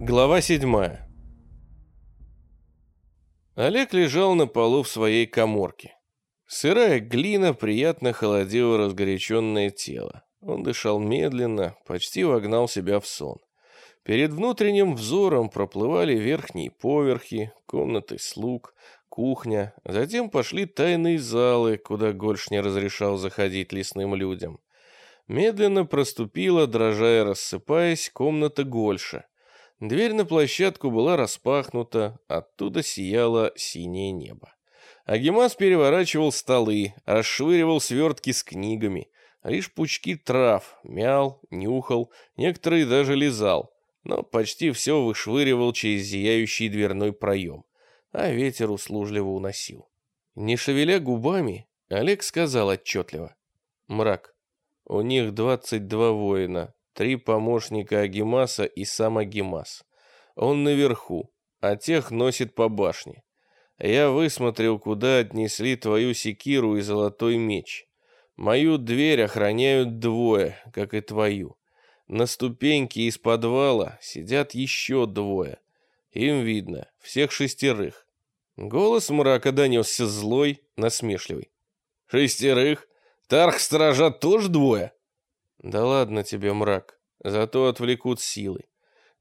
Глава седьмая. Олег лежал на полу в своей коморке. Сырая глина приятно холодила разгоряченное тело. Он дышал медленно, почти вогнал себя в сон. Перед внутренним взором проплывали верхние поверхи, комнаты слуг, кухня, затем пошли тайные залы, куда Гольш не разрешал заходить лесным людям. Медленно проступила, дрожа и рассыпаясь, комната Гольша. Дверь на площадку была распахнута, оттуда сияло синее небо. Агимас переворачивал столы, расшвыривал свертки с книгами, лишь пучки трав, мял, нюхал, некоторые даже лизал, но почти все вышвыривал через зияющий дверной проем, а ветер услужливо уносил. Не шевеля губами, Олег сказал отчетливо. «Мрак, у них двадцать два воина, три помощника Агимаса и сам Агимас. Он наверху, а тех носит по башне. Я высмотрел, куда отнесли твою секиру и золотой меч. Мою дверь охраняют двое, как и твою. На ступеньке из подвала сидят еще двое. Им видно, всех шестерых. Голос мрака донесся злой, насмешливый. «Шестерых? Тарх-сторожа тоже двое?» Да ладно тебе, мрак, зато отвлекут силы.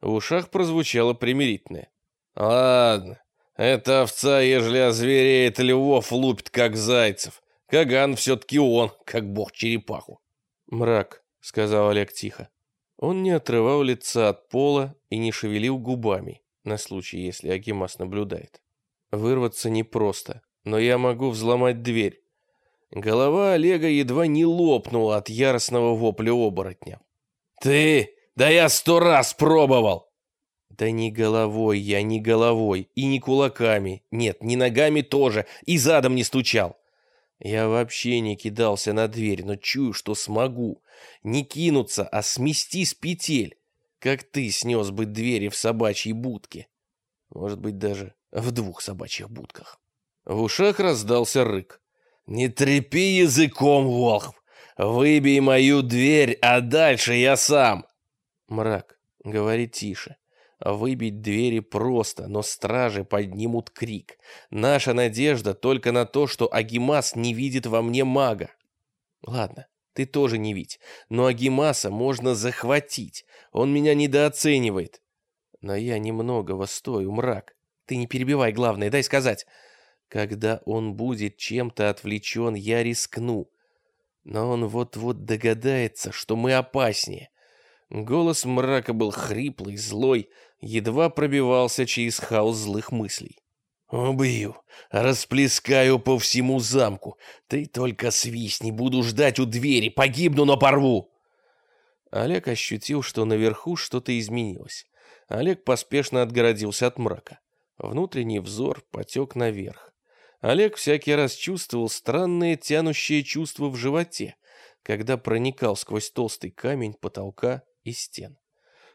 В ушах прозвучало примирительное. Ладно, эта овца, ежели озвереет, львов лупит, как зайцев. Каган все-таки он, как бог черепаху. Мрак, сказал Олег тихо. Он не отрывал лица от пола и не шевелил губами, на случай, если Агимас наблюдает. Вырваться непросто, но я могу взломать дверь. Голова Олега едва не лопнула от яростного вопля оборотня. «Ты? Да я сто раз пробовал!» «Да не головой я, не головой, и не кулаками, нет, не ногами тоже, и задом не стучал. Я вообще не кидался на дверь, но чую, что смогу. Не кинуться, а смести с петель, как ты снес бы двери в собачьей будке. Может быть, даже в двух собачьих будках». В ушах раздался рык. «Не трепи языком, Волхв! Выбей мою дверь, а дальше я сам!» Мрак, говори тише. Выбить двери просто, но стражи поднимут крик. Наша надежда только на то, что Агимас не видит во мне мага. Ладно, ты тоже не видь, но Агимаса можно захватить. Он меня недооценивает. Но я немногого стою, мрак. Ты не перебивай, главное, дай сказать. Когда он будет чем-то отвлечен, я рискну. Но он вот-вот догадается, что мы опаснее. Голос мрака был хриплый, злой, едва пробивался через хаос злых мыслей. «Убью, расплескаю по всему замку. Ты только свистни, буду ждать у двери, погибну, но порву!» Олег ощутил, что наверху что-то изменилось. Олег поспешно отгородился от мрака. Внутренний взор потек наверх. Олег всякий раз чувствовал странное тянущее чувство в животе, когда проникал сквозь толстый камень потолка и стен.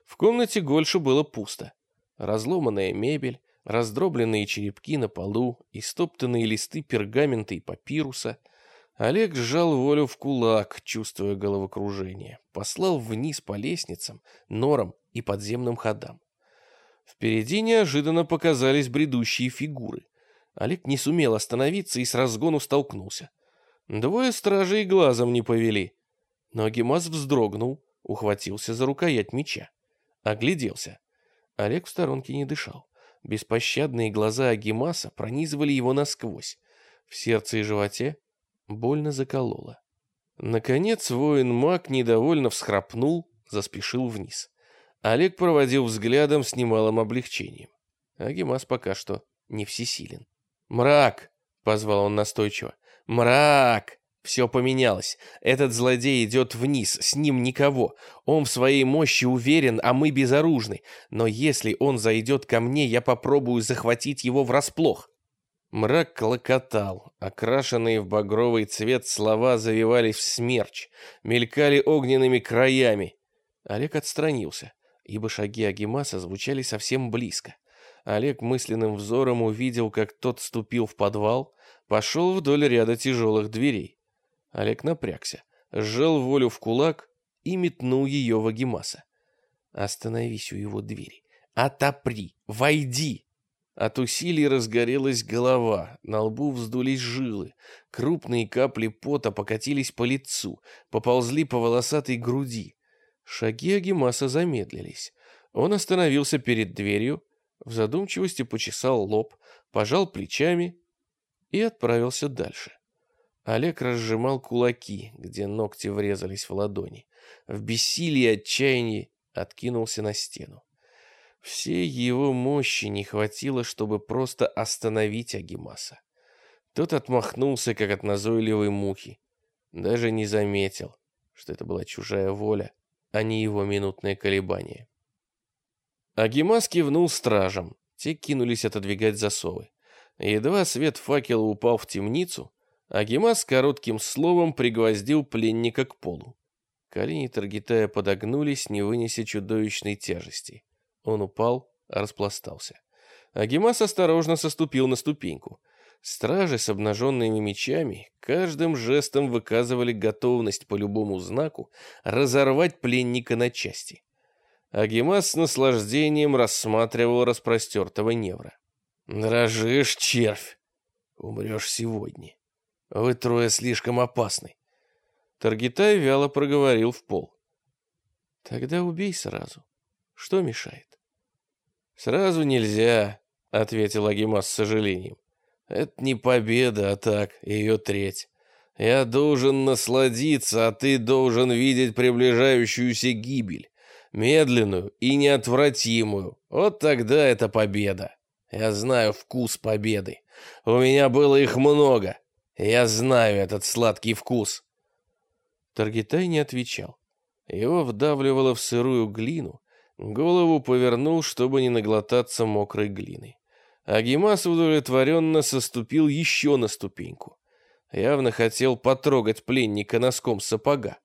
В комнате Гольша было пусто. Разломанная мебель, раздробленные черепки на полу, истоптанные листы пергамента и папируса. Олег сжал волю в кулак, чувствуя головокружение. Послал вниз по лестницам, норам и подземным ходам. Впереди неожиданно показались бредущие фигуры. Олег не сумел остановиться и с разгону столкнулся. Двое стражей глазом не повели. Но Агимас вздрогнул, ухватился за рукоять меча. Огляделся. Олег в сторонке не дышал. Беспощадные глаза Агимаса пронизывали его насквозь. В сердце и животе больно закололо. Наконец воин-маг недовольно всхрапнул, заспешил вниз. Олег проводил взглядом с немалым облегчением. Агимас пока что не всесилен. «Мрак!» — позвал он настойчиво. «Мрак!» Все поменялось. Этот злодей идет вниз, с ним никого. Он в своей мощи уверен, а мы безоружны. Но если он зайдет ко мне, я попробую захватить его врасплох. Мрак клокотал. Окрашенные в багровый цвет слова завивались в смерч, мелькали огненными краями. Олег отстранился, ибо шаги Агимаса звучали совсем близко. Олег мысленным взором увидел, как тот ступил в подвал, пошел вдоль ряда тяжелых дверей. Олег напрягся, сжал волю в кулак и метнул ее в Агимаса. «Остановись у его двери. Отопри! Войди!» От усилий разгорелась голова, на лбу вздулись жилы, крупные капли пота покатились по лицу, поползли по волосатой груди. Шаги Агимаса замедлились. Он остановился перед дверью, в задумчивости почесал лоб, пожал плечами и отправился дальше. Олег разжимал кулаки, где ногти врезались в ладони. В бессилии отчаянии откинулся на стену. Всей его мощи не хватило, чтобы просто остановить Агимаса. Тот отмахнулся, как от назойливой мухи. Даже не заметил, что это была чужая воля, а не его минутное колебание. Агимас кивнул стражам. Те кинулись отодвигать засовы. Едва свет факела упал в темницу, Агимас коротким словом пригвоздил пленника к полу. Колени Таргитая подогнулись, не вынеся чудовищной тяжести. Он упал, распластался. Агимас осторожно соступил на ступеньку. Стражи с обнаженными мечами каждым жестом выказывали готовность по любому знаку разорвать пленника на части. Агимас с наслаждением рассматривал распростертого невра. «Дрожишь, червь! Умрешь сегодня. Вы трое слишком опасны». Таргитай вяло проговорил в пол. «Тогда убей сразу. Что мешает?» «Сразу нельзя», — ответил Агимас с сожалением. «Это не победа, а так, ее треть. Я должен насладиться, а ты должен видеть приближающуюся гибель, медленную и неотвратимую. Вот тогда это победа. Я знаю вкус победы. У меня было их много. Я знаю этот сладкий вкус». Таргитай не отвечал. Его вдавливало в сырую глину, Голову повернул, чтобы не наглотаться мокрой глины. Агимас удовлетворенно соступил еще на ступеньку. Явно хотел потрогать пленника носком сапога.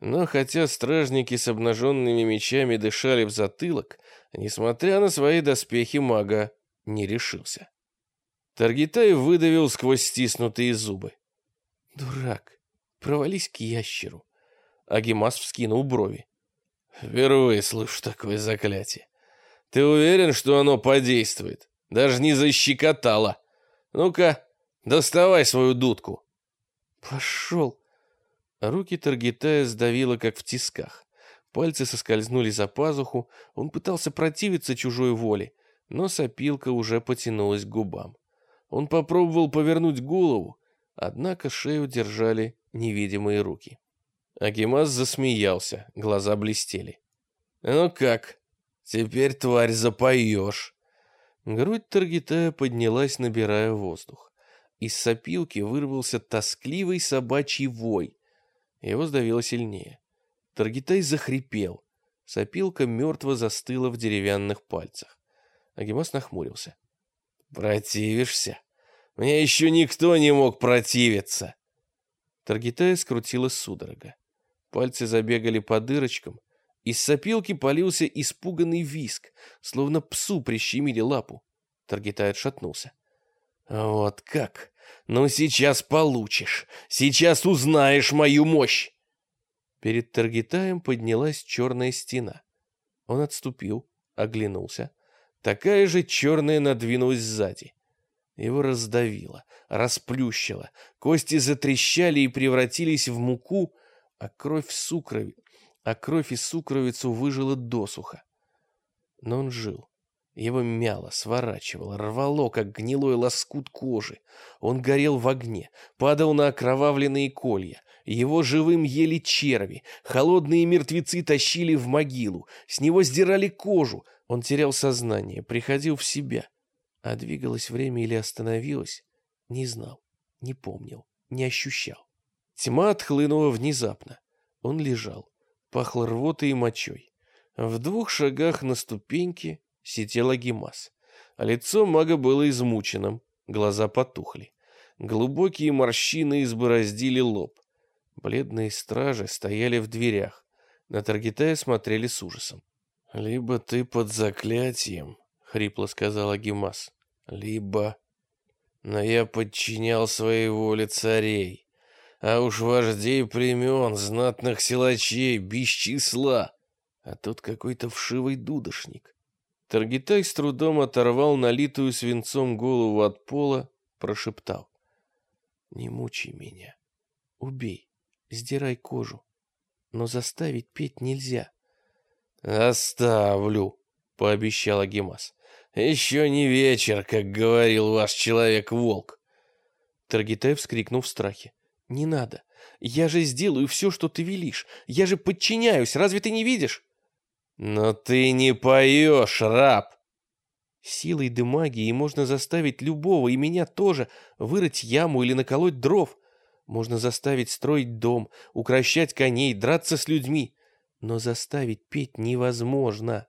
Но хотя стражники с обнаженными мечами дышали в затылок, несмотря на свои доспехи мага, не решился. Таргитай выдавил сквозь стиснутые зубы. «Дурак, провались к ящеру». Агимас вскинул брови. Впервые слышу такое заклятие. Ты уверен, что оно подействует? Даже не защекотало. Ну-ка, доставай свою дудку. Пошел. Руки Таргитая сдавило, как в тисках. Пальцы соскользнули за пазуху, он пытался противиться чужой воле, но сопилка уже потянулась к губам. Он попробовал повернуть голову, однако шею держали невидимые руки. Акимас засмеялся, глаза блестели. «Ну как, теперь, тварь, запоешь!» Грудь Таргитая поднялась, набирая воздух. Из сопилки вырвался тоскливый собачий вой. Его сдавило сильнее. Таргитай захрипел. Сопилка мертво застыла в деревянных пальцах. Агимас нахмурился. «Противишься? Мне еще никто не мог противиться!» Таргитая скрутила судорога. Пальцы забегали по дырочкам. Из сопилки полился испуганный виск, словно псу прищемили лапу. Таргитай отшатнулся. «Вот как? Ну сейчас получишь! Сейчас узнаешь мою мощь!» Перед Таргитаем поднялась черная стена. Он отступил, оглянулся. Такая же черная надвинулась сзади. Его раздавило, расплющило, кости затрещали и превратились в муку, а кровь в сукрове, а кровь и сукровицу выжила досуха. Но он жил. Его мяло, сворачивало, рвало, как гнилой лоскут кожи. Он горел в огне, падал на окровавленные колья. Его живым ели черви, холодные мертвецы тащили в могилу, с него сдирали кожу. Он терял сознание, приходил в себя. А двигалось время или остановилось, не знал, не помнил, не ощущал. Тьма отхлынула внезапно. Он лежал, пахло рвотой и мочой. В двух шагах на ступеньке сидел Агимас. А лицо мага было измученным, глаза потухли. Глубокие морщины избороздили лоб. Бледные стражи стояли в дверях. На Таргитая смотрели с ужасом. «Либо ты под заклятием», — хрипло сказал Агимас, — «либо...» «Но я подчинял своей воле царей а уж вождей племен, знатных силачей, без числа. А тут какой-то вшивый дудошник. Таргитай с трудом оторвал налитую свинцом голову от пола, прошептал. «Не мучай меня. Убей, сдирай кожу. Но заставить петь нельзя». «Оставлю», — пообещал Агимас. «Еще не вечер, как говорил ваш человек-волк». Таргитай вскрикнул в страхе. «Не надо. Я же сделаю все, что ты велишь. Я же подчиняюсь. Разве ты не видишь?» «Но ты не поешь, раб!» Силой дымагии можно заставить любого, и меня тоже, вырыть яму или наколоть дров. Можно заставить строить дом, укращать коней, драться с людьми. Но заставить петь невозможно.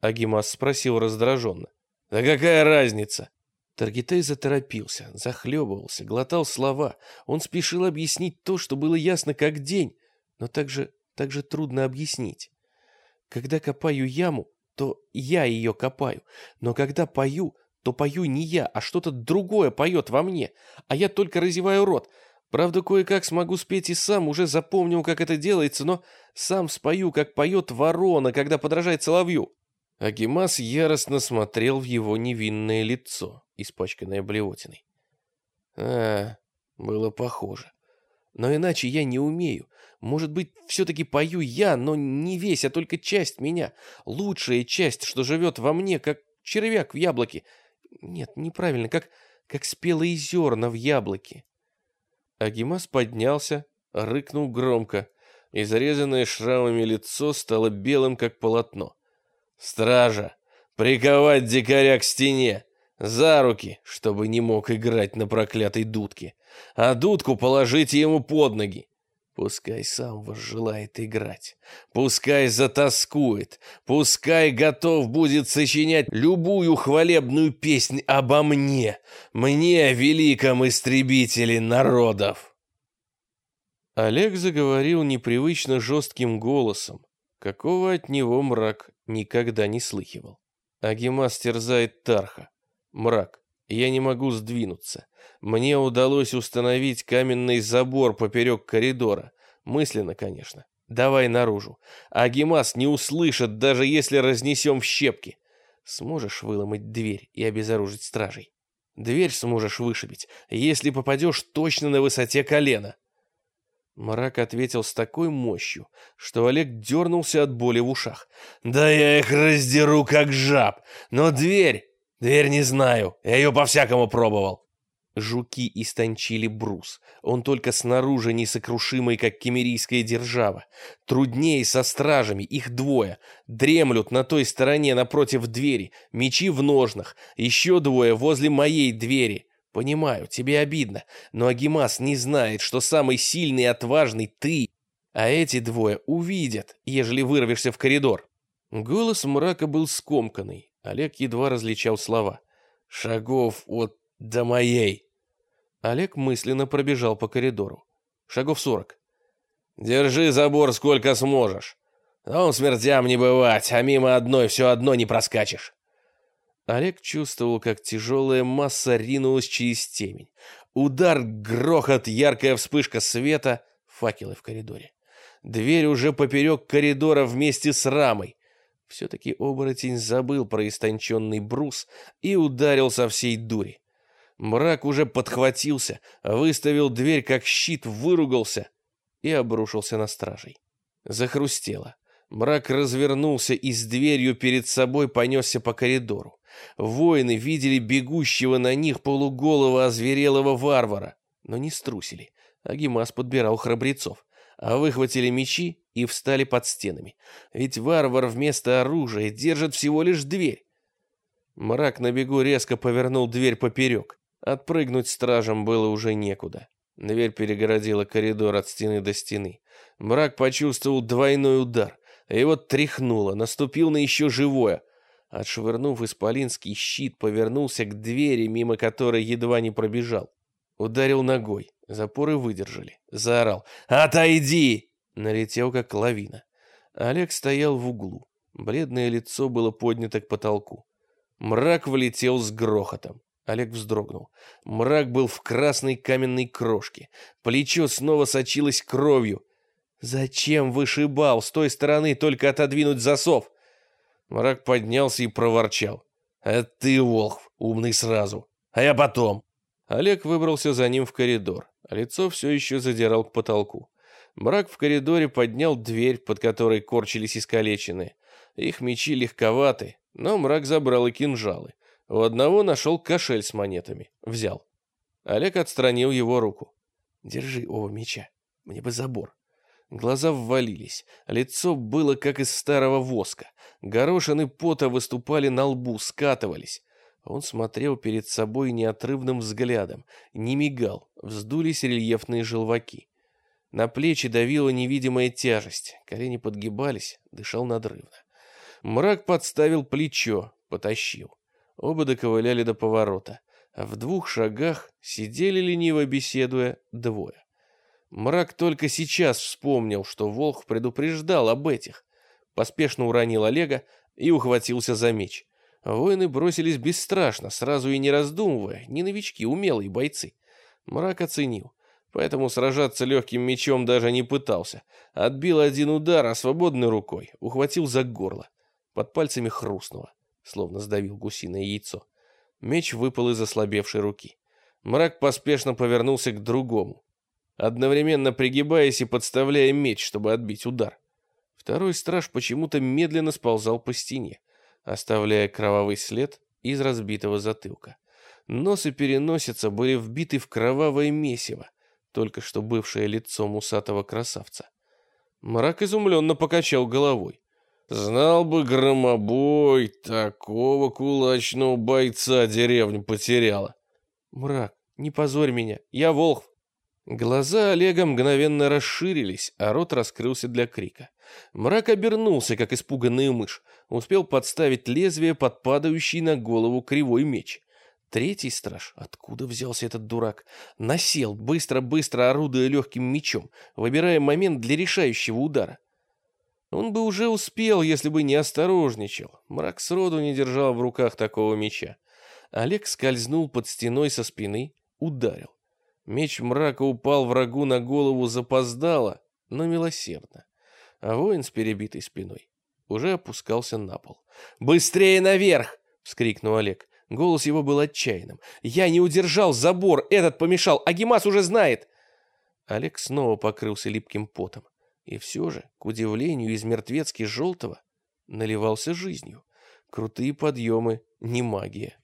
Агимас спросил раздраженно. «Да какая разница?» Таргитей заторопился, захлебывался, глотал слова. Он спешил объяснить то, что было ясно как день, но также, также трудно объяснить. Когда копаю яму, то я ее копаю. Но когда пою, то пою не я, а что-то другое поет во мне. А я только разеваю рот. Правда, кое-как смогу спеть и сам, уже запомнил, как это делается, но сам спою, как поет ворона, когда подражает соловью. Агимас яростно смотрел в его невинное лицо, испачканное блевотиной. А, было похоже. Но иначе я не умею. Может быть, все-таки пою я, но не весь, а только часть меня. Лучшая часть, что живет во мне, как червяк в яблоке. Нет, неправильно, как, как спелые зерна в яблоке. Агимас поднялся, рыкнул громко, и зарезанное шрамами лицо стало белым, как полотно. «Стража! Приковать дикаря к стене! За руки, чтобы не мог играть на проклятой дудке! А дудку положите ему под ноги! Пускай сам возжелает играть, пускай затаскует, пускай готов будет сочинять любую хвалебную песнь обо мне, мне, великом истребителе народов. Олег заговорил непривычно жестким голосом, какого от него мрак никогда не слыхивал. Агимас терзает Тарха. Мрак, я не могу сдвинуться. Мне удалось установить каменный забор поперек коридора. Мысленно, конечно. Давай наружу. А Гемас не услышит, даже если разнесем в щепки. Сможешь выломать дверь и обезоружить стражей? Дверь сможешь вышибить, если попадешь точно на высоте колена. Мрак ответил с такой мощью, что Олег дернулся от боли в ушах. «Да я их раздеру, как жаб! Но дверь Дверь не знаю, я ее по-всякому пробовал. Жуки истончили брус. Он только снаружи несокрушимый, как кемерийская держава. Труднее со стражами, их двое. Дремлют на той стороне напротив двери, мечи в ножнах. Еще двое возле моей двери. Понимаю, тебе обидно, но Агимас не знает, что самый сильный и отважный ты. А эти двое увидят, ежели вырвешься в коридор. Голос мрака был скомканный. Олег едва различал слова. «Шагов от до моей». Олег мысленно пробежал по коридору. Шагов сорок. «Держи забор сколько сможешь. Он смертям не бывать, а мимо одной все одно не проскачешь». Олег чувствовал, как тяжелая масса ринулась через темень. Удар, грохот, яркая вспышка света, факелы в коридоре. Дверь уже поперек коридора вместе с рамой. Все-таки оборотень забыл про истонченный брус и ударил со всей дури. Мрак уже подхватился, выставил дверь как щит, выругался и обрушился на стражей. Захрустело. Мрак развернулся и с дверью перед собой понесся по коридору. Воины видели бегущего на них полуголого озверелого варвара, но не струсили. Агимас подбирал храбрецов а выхватили мечи и встали под стенами. Ведь варвар вместо оружия держит всего лишь дверь. Мрак на бегу резко повернул дверь поперек. Отпрыгнуть стражам было уже некуда. Дверь перегородила коридор от стены до стены. Мрак почувствовал двойной удар. Его тряхнуло, наступил на еще живое. Отшвырнув исполинский щит, повернулся к двери, мимо которой едва не пробежал. Ударил ногой. Запоры выдержали. Заорал. «Отойди!» Налетел, как лавина. Олег стоял в углу. Бледное лицо было поднято к потолку. Мрак влетел с грохотом. Олег вздрогнул. Мрак был в красной каменной крошке. Плечо снова сочилось кровью. «Зачем вышибал? С той стороны только отодвинуть засов!» Мрак поднялся и проворчал. «Это ты, Волхв, умный сразу. А я потом». Олег выбрался за ним в коридор. Лицо все еще задирал к потолку. Мрак в коридоре поднял дверь, под которой корчились искалеченные. Их мечи легковаты, но мрак забрал и кинжалы. У одного нашел кошель с монетами. Взял. Олег отстранил его руку. «Держи оба меча. Мне бы забор». Глаза ввалились, лицо было как из старого воска. Горошины пота выступали на лбу, скатывались. Он смотрел перед собой неотрывным взглядом, не мигал, вздулись рельефные желваки. На плечи давила невидимая тяжесть, колени подгибались, дышал надрывно. Мрак подставил плечо, потащил. Оба доковыляли до поворота, а в двух шагах сидели лениво беседуя двое. Мрак только сейчас вспомнил, что Волх предупреждал об этих. Поспешно уронил Олега и ухватился за меч. Воины бросились бесстрашно, сразу и не раздумывая, не новички, умелые бойцы. Мрак оценил, поэтому сражаться легким мечом даже не пытался. Отбил один удар, а свободной рукой ухватил за горло. Под пальцами хрустнуло, словно сдавил гусиное яйцо. Меч выпал из ослабевшей руки. Мрак поспешно повернулся к другому, одновременно пригибаясь и подставляя меч, чтобы отбить удар. Второй страж почему-то медленно сползал по стене, оставляя кровавый след из разбитого затылка. Нос и переносица были вбиты в кровавое месиво, только что бывшее лицо мусатого красавца. Мрак изумленно покачал головой. Знал бы громобой, такого кулачного бойца деревню потеряла. Мрак, не позорь меня, я волх. Глаза Олега мгновенно расширились, а рот раскрылся для крика. Мрак обернулся, как испуганный мышь, успел подставить лезвие под падающий на голову кривой меч. Третий страж, откуда взялся этот дурак, насел, быстро-быстро орудуя легким мечом, выбирая момент для решающего удара. Он бы уже успел, если бы не осторожничал. Мрак сроду не держал в руках такого меча. Олег скользнул под стеной со спины, ударил. Меч мрака упал врагу на голову запоздало, но милосердно. А воин с перебитой спиной уже опускался на пол. «Быстрее наверх!» — вскрикнул Олег. Голос его был отчаянным. «Я не удержал забор, этот помешал, а Гемас уже знает!» Олег снова покрылся липким потом. И все же, к удивлению, из мертвецки желтого наливался жизнью. Крутые подъемы, не магия.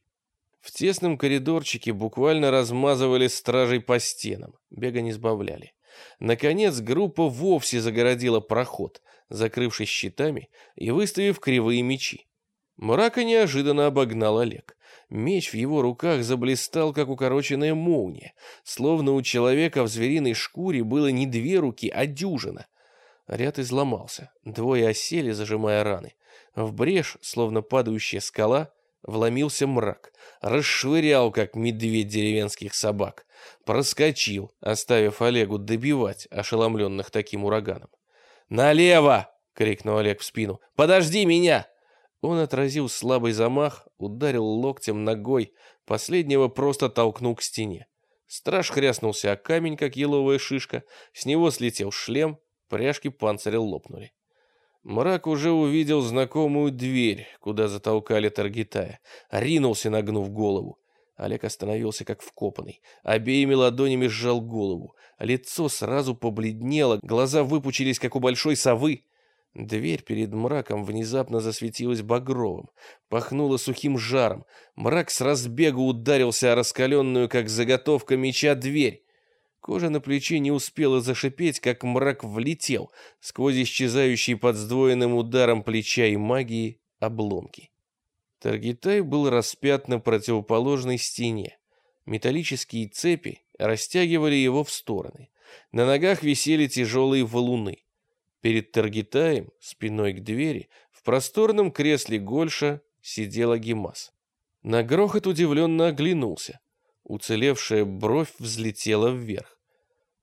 В тесном коридорчике буквально размазывали стражей по стенам, бега не сбавляли. Наконец группа вовсе загородила проход, закрывшись щитами и выставив кривые мечи. Мрака неожиданно обогнал Олег. Меч в его руках заблистал, как укороченная молния, словно у человека в звериной шкуре было не две руки, а дюжина. Ряд изломался, двое осели, зажимая раны. В брешь, словно падающая скала, Вломился мрак, расшвырял, как медведь деревенских собак. Проскочил, оставив Олегу добивать ошеломленных таким ураганом. «Налево!» — крикнул Олег в спину. «Подожди меня!» Он отразил слабый замах, ударил локтем ногой, последнего просто толкнул к стене. Страж хряснулся о камень, как еловая шишка, с него слетел шлем, пряжки панциря лопнули. Мрак уже увидел знакомую дверь, куда затолкали Таргитая. Ринулся, нагнув голову. Олег остановился как вкопанный. Обеими ладонями сжал голову. Лицо сразу побледнело, глаза выпучились, как у большой совы. Дверь перед мраком внезапно засветилась багровым, пахнула сухим жаром. Мрак с разбегу ударился о раскаленную, как заготовка меча, дверь. Кожа на плече не успела зашипеть, как мрак влетел сквозь исчезающие под сдвоенным ударом плеча и магии обломки. Таргитай был распят на противоположной стене. Металлические цепи растягивали его в стороны. На ногах висели тяжелые валуны. Перед Таргитаем, спиной к двери, в просторном кресле Гольша сидела Гемас. На грохот удивленно оглянулся. Уцелевшая бровь взлетела вверх.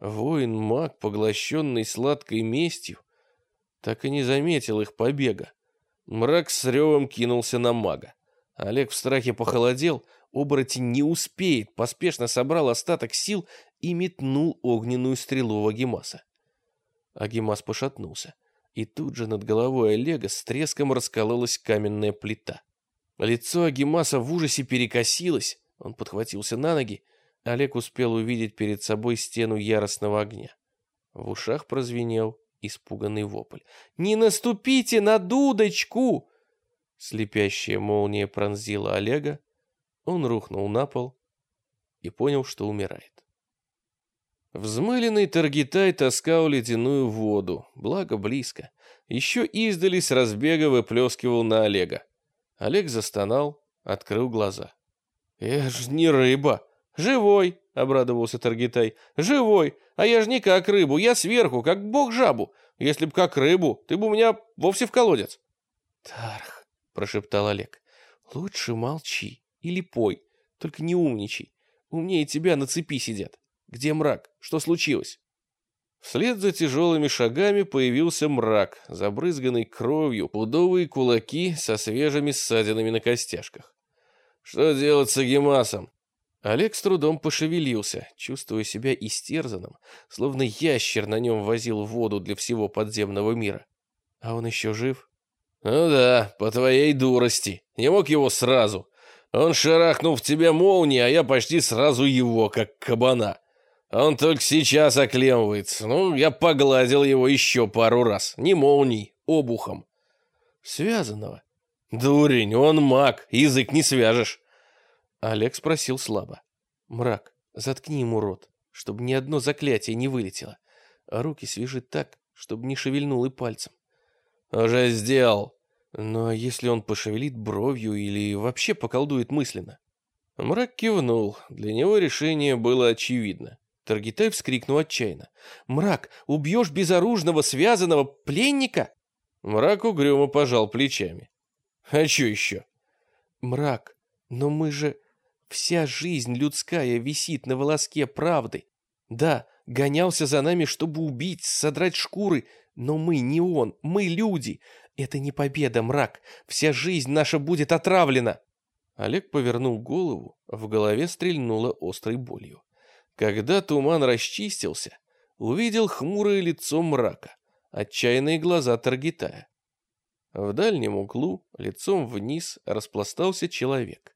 Воин-маг, поглощенный сладкой местью, так и не заметил их побега. Мрак с ревом кинулся на мага. Олег в страхе похолодел, оборотень не успеет, поспешно собрал остаток сил и метнул огненную стрелу в Агимаса. Агимас пошатнулся. и тут же над головой Олега с треском раскололась каменная плита. Лицо Агимаса в ужасе перекосилось, он подхватился на ноги. Олег успел увидеть перед собой стену яростного огня. В ушах прозвенел испуганный вопль. «Не наступите на дудочку!» Слепящая молния пронзила Олега. Он рухнул на пол и понял, что умирает. Взмыленный Таргитай таскал ледяную воду, благо близко. Еще издали с разбега выплескивал на Олега. Олег застонал, открыл глаза. «Я ж не рыба!» «Живой!» — обрадовался Таргитай. «Живой! А я ж не как рыбу, я сверху, как бог жабу. Если б как рыбу, ты бы у меня вовсе в колодец». «Тарх!» — прошептал Олег. «Лучше молчи или пой, только не умничай. Умнее тебя на цепи сидят. Где мрак? Что случилось?» Вслед за тяжелыми шагами появился мрак, забрызганный кровью, пудовые кулаки со свежими ссадинами на костяшках. «Что делать с Агимасом?» Олег с трудом пошевелился, чувствуя себя истерзанным, словно ящер на нем возил воду для всего подземного мира. А он еще жив? «Ну да, по твоей дурости. Не мог его сразу. Он шарахнул в тебя молнией, а я почти сразу его, как кабана. Он только сейчас оклемывается. Ну, я погладил его еще пару раз. Не молнией, обухом. Связанного. Дурень, он маг, язык не свяжешь. Олег спросил слабо. Мрак, заткни ему рот, чтобы ни одно заклятие не вылетело. А руки свяжи так, чтобы не шевельнул и пальцем. Уже сделал. Но если он пошевелит бровью или вообще поколдует мысленно? Мрак кивнул. Для него решение было очевидно. Таргитай вскрикнул отчаянно. «Мрак, убьешь безоружного, связанного пленника?» Мрак угрюмо пожал плечами. «А что еще?» «Мрак, но мы же... Вся жизнь людская висит на волоске правды. Да, гонялся за нами, чтобы убить, содрать шкуры, но мы не он, мы люди. Это не победа, мрак. Вся жизнь наша будет отравлена. Олег повернул голову, в голове стрельнуло острой болью. Когда туман расчистился, увидел хмурое лицо мрака, отчаянные глаза Таргитая. В дальнем углу, лицом вниз, распластался человек.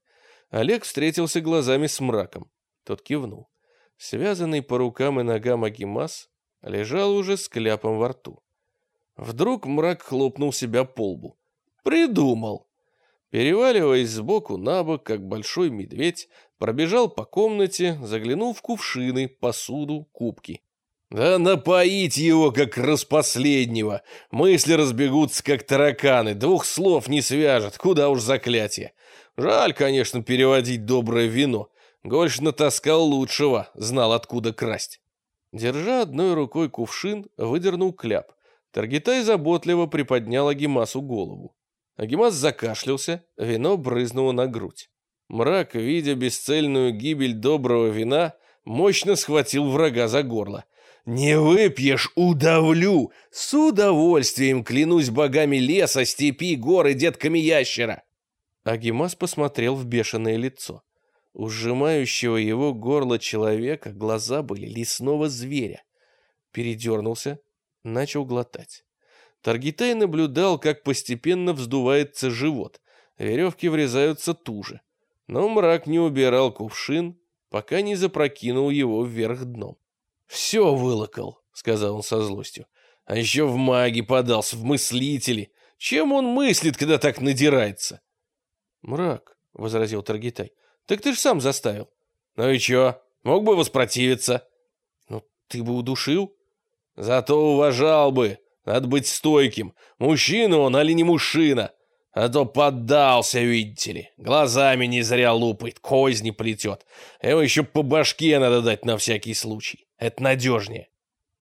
Олег встретился глазами с мраком. Тот кивнул. Связанный по рукам и ногам Агимас лежал уже с кляпом во рту. Вдруг мрак хлопнул себя по лбу. «Придумал!» Переваливаясь сбоку на бок, как большой медведь, пробежал по комнате, заглянул в кувшины, посуду, кубки. «Да напоить его, как распоследнего! Мысли разбегутся, как тараканы, двух слов не свяжет, куда уж заклятие! Жаль, конечно, переводить доброе вино. Гольш натаскал лучшего, знал, откуда красть». Держа одной рукой кувшин, выдернул кляп. Таргитай заботливо приподнял Агимасу голову. Агимас закашлялся, вино брызнуло на грудь. Мрак, видя бесцельную гибель доброго вина, мощно схватил врага за горло. «Не выпьешь, удавлю! С удовольствием клянусь богами леса, степи, горы, детками ящера!» Агимас посмотрел в бешеное лицо. У сжимающего его горло человека глаза были лесного зверя. Передернулся, начал глотать. Таргитай наблюдал, как постепенно вздувается живот. Веревки врезаются туже. Но мрак не убирал кувшин, пока не запрокинул его вверх дном. «Все вылокал», — сказал он со злостью. «А еще в маги подался, в мыслители. Чем он мыслит, когда так надирается?» «Мрак», — возразил Таргитай, — «так ты ж сам заставил». «Ну и че? Мог бы воспротивиться». «Ну, ты бы удушил». «Зато уважал бы», надо быть стойким. Мужчина он, али не мужчина. А то поддался, видите ли. Глазами не зря лупает, козни плетет. Его еще по башке надо дать на всякий случай. Это надежнее.